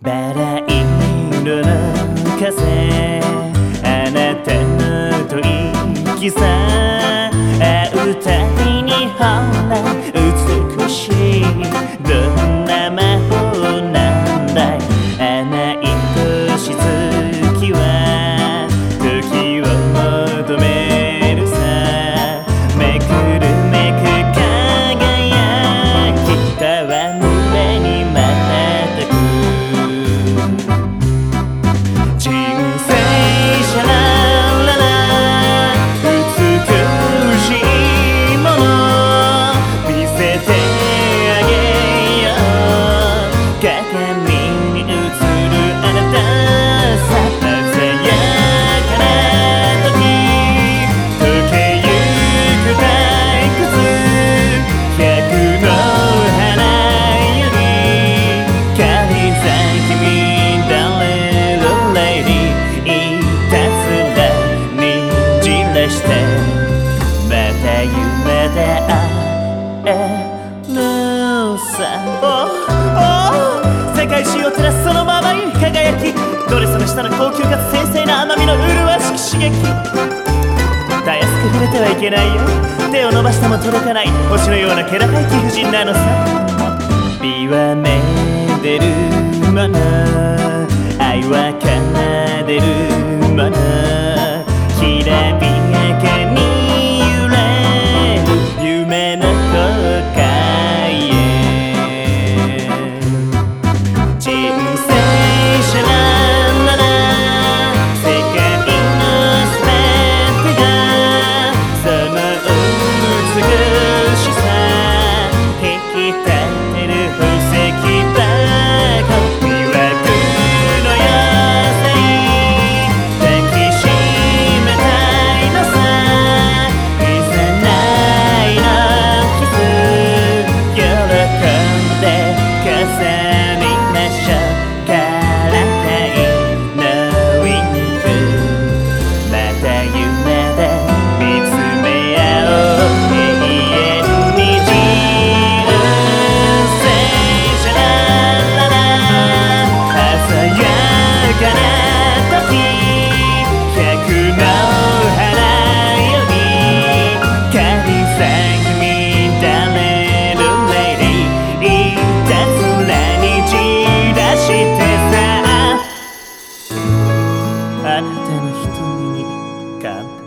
バラ色の風あなたの吐息さ。してまた夢で会えるさ。世界中を照らすそのままに輝きドレスの下の高級かつ繊細な甘みの麗しき刺激。たやすく触れてはいけないよ。手を伸ばしても届かない。星のような気高い貴婦人なのさ。美はめでるもの。愛は奏でるもの。さあなたの瞳に。乾杯